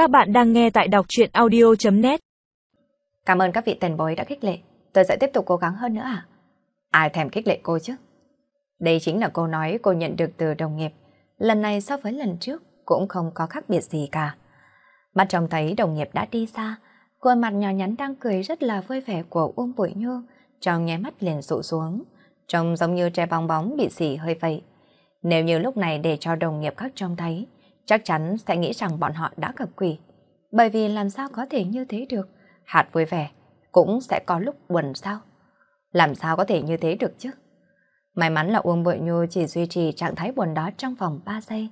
Các bạn đang nghe tại đọc truyện audio.net Cảm ơn các vị tiền bối đã khích lệ. Tôi sẽ tiếp tục cố gắng hơn nữa à? Ai thèm khích lệ cô chứ? Đây chính là câu nói cô nhận được từ đồng nghiệp. Lần này so với lần trước cũng không có khác biệt gì cả. Mắt trông thấy đồng nghiệp đã đi xa, khuôn mặt nhỏ nhắn đang cười rất là vui vẻ của Uông Bụi Như, trong nháy mắt liền rụ xuống, trông giống như trẻ bong bóng bị xỉ hơi vậy. Nếu như lúc này để cho đồng nghiệp khác trông thấy, chắc chắn sẽ nghĩ rằng bọn họ đã gặp quỷ. Bởi vì làm sao có thể như thế được, hạt vui vẻ, cũng sẽ có lúc buồn sao. Làm sao có thể như thế được chứ? May mắn là Uông Bội Nhu chỉ duy trì trạng thái buồn đó trong vòng 3 giây,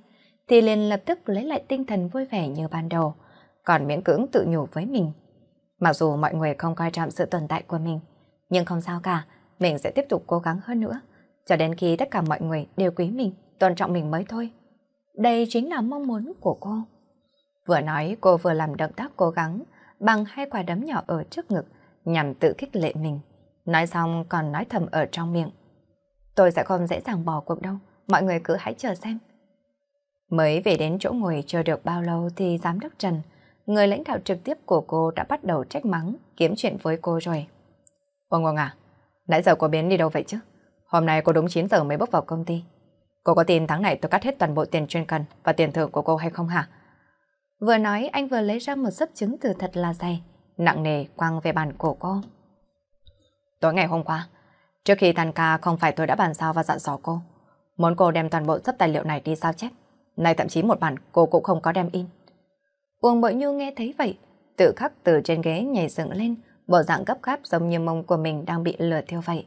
thì liền lập tức lấy lại tinh thần vui vẻ như ban đầu, còn miễn cưỡng tự nhủ với mình. Mặc dù mọi người không coi trọng sự tồn tại của mình, nhưng không sao cả, mình sẽ tiếp tục cố gắng hơn nữa, cho đến khi tất cả mọi người đều quý mình, tôn trọng mình mới thôi. Đây chính là mong muốn của cô. Vừa nói cô vừa làm động tác cố gắng bằng hai quả đấm nhỏ ở trước ngực nhằm tự khích lệ mình. Nói xong còn nói thầm ở trong miệng. Tôi sẽ không dễ dàng bỏ cuộc đâu, mọi người cứ hãy chờ xem. Mới về đến chỗ ngồi chờ được bao lâu thì giám đốc Trần, người lãnh đạo trực tiếp của cô đã bắt đầu trách mắng, kiếm chuyện với cô rồi. Ông Ngọc à, nãy giờ cô biến đi đâu vậy chứ? Hôm nay cô đúng 9 giờ mới bước vào công ty. Cô có tin tháng này tôi cắt hết toàn bộ tiền chuyên cần và tiền thưởng của cô hay không hả? Vừa nói anh vừa lấy ra một sấp chứng từ thật là dày, nặng nề quăng về bàn của cô. Tối ngày hôm qua, trước khi tan ca không phải tôi đã bàn giao và dặn dò cô. Muốn cô đem toàn bộ sấp tài liệu này đi sao chép. Này thậm chí một bản cô cũng không có đem in. Uông Bội Nhu nghe thấy vậy, tự khắc từ trên ghế nhảy dựng lên, bộ dạng gấp gáp giống như mông của mình đang bị lửa thiêu vậy.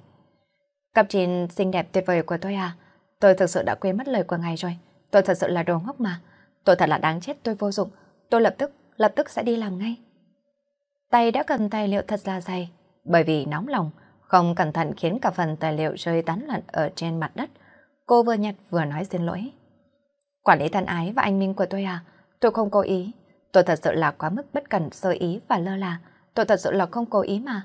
Cặp trình xinh đẹp tuyệt vời của tôi à, tôi thực sự đã quên mất lời của ngài rồi. Tôi thật sự là đồ ngốc mà. Tôi thật là đáng chết tôi vô dụng. Tôi lập tức, lập tức sẽ đi làm ngay. Tay đã cầm tài liệu thật là dày, bởi vì nóng lòng, không cẩn thận khiến cả phần tài liệu rơi tán loạn ở trên mặt đất. Cô vừa nhặt vừa nói xin lỗi. Quản lý thân ái và anh Minh của tôi à, tôi không cố ý. Tôi thật sự là quá mức bất cẩn, sơ ý và lơ là. Tôi thật sự là không cố ý mà.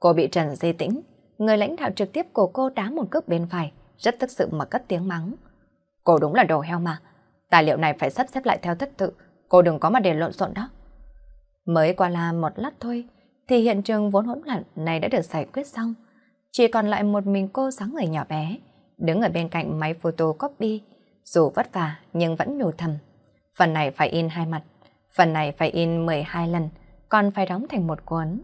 Cô bị Trần Di Tĩnh, người lãnh đạo trực tiếp của cô đá một cước bên phải, rất tức sự mà cất tiếng mắng. Cô đúng là đồ heo mà. Tài liệu này phải sắp xếp lại theo thất tự. Cô đừng có mà để lộn xộn đó. Mới qua là một lát thôi, thì hiện trường vốn hỗn loạn này đã được giải quyết xong. Chỉ còn lại một mình cô sáng người nhỏ bé, đứng ở bên cạnh máy photocopy, dù vất vả nhưng vẫn nhủ thầm. Phần này phải in hai mặt, phần này phải in 12 lần, còn phải đóng thành một cuốn.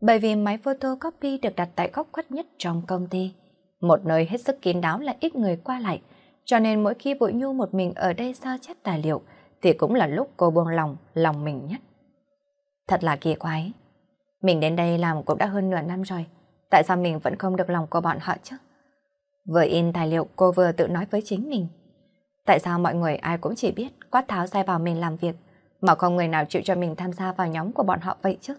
Bởi vì máy photocopy được đặt tại góc khuất nhất trong công ty, một nơi hết sức kín đáo là ít người qua lại, cho nên mỗi khi Bội Nhu một mình ở đây sao chép tài liệu thì cũng là lúc cô buông lòng, lòng mình nhất. Thật là kỳ quái. Mình đến đây làm cũng đã hơn nửa năm rồi, tại sao mình vẫn không được lòng của bọn họ chứ? Vừa in tài liệu cô vừa tự nói với chính mình. Tại sao mọi người ai cũng chỉ biết quát tháo sai vào mình làm việc, mà không người nào chịu cho mình tham gia vào nhóm của bọn họ vậy chứ?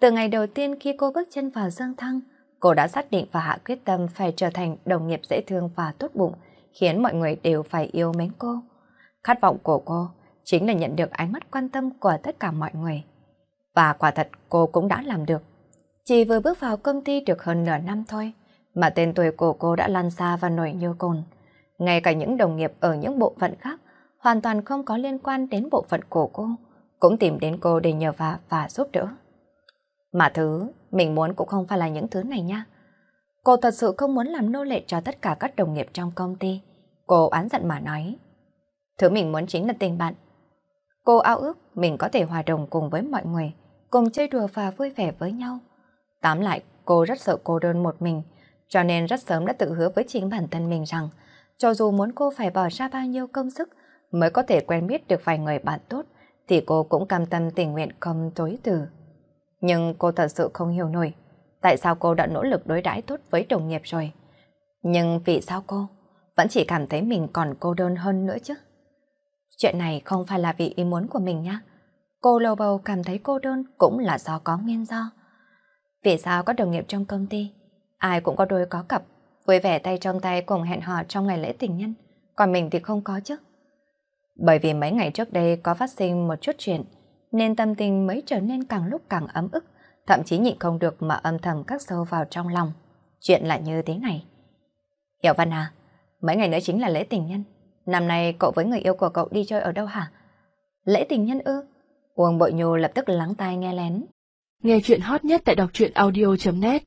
Từ ngày đầu tiên khi cô bước chân vào Dương Thăng, cô đã xác định và hạ quyết tâm phải trở thành đồng nghiệp dễ thương và tốt bụng, khiến mọi người đều phải yêu mến cô. Khát vọng của cô chính là nhận được ánh mắt quan tâm của tất cả mọi người. Và quả thật cô cũng đã làm được. Chỉ vừa bước vào công ty được hơn nửa năm thôi, mà tên tuổi của cô đã lan xa và nổi như cồn. Ngay cả những đồng nghiệp ở những bộ phận khác, hoàn toàn không có liên quan đến bộ phận của cô, cũng tìm đến cô để nhờ vả và giúp đỡ. Mà thứ mình muốn cũng không phải là những thứ này nha. Cô thật sự không muốn làm nô lệ cho tất cả các đồng nghiệp trong công ty. Cô án giận mà nói. Thứ mình muốn chính là tình bạn. Cô ao ước mình có thể hòa đồng cùng với mọi người, cùng chơi đùa và vui vẻ với nhau. tám lại, cô rất sợ cô đơn một mình, cho nên rất sớm đã tự hứa với chính bản thân mình rằng, cho dù muốn cô phải bỏ ra bao nhiêu công sức mới có thể quen biết được vài người bạn tốt, thì cô cũng cam tâm tình nguyện không tối từ. Nhưng cô thật sự không hiểu nổi, tại sao cô đã nỗ lực đối đãi tốt với đồng nghiệp rồi. Nhưng vì sao cô vẫn chỉ cảm thấy mình còn cô đơn hơn nữa chứ? Chuyện này không phải là vì ý muốn của mình nhá. Cô lâu bầu cảm thấy cô đơn cũng là do có nguyên do. Vì sao có đồng nghiệp trong công ty, ai cũng có đôi có cặp, vui vẻ tay trong tay cùng hẹn hò trong ngày lễ tình nhân, còn mình thì không có chứ. Bởi vì mấy ngày trước đây có phát sinh một chút chuyện, nên tâm tình mới trở nên càng lúc càng ấm ức, thậm chí nhịn không được mà âm thầm cắt sâu vào trong lòng. Chuyện là như thế này. Hiểu Văn à, mấy ngày nữa chính là lễ tình nhân. Năm nay cậu với người yêu của cậu đi chơi ở đâu hả? Lễ tình nhân ư? Uông Bội Nhu lập tức lắng tai nghe lén. Nghe chuyện hot nhất tại đọc truyện audio.net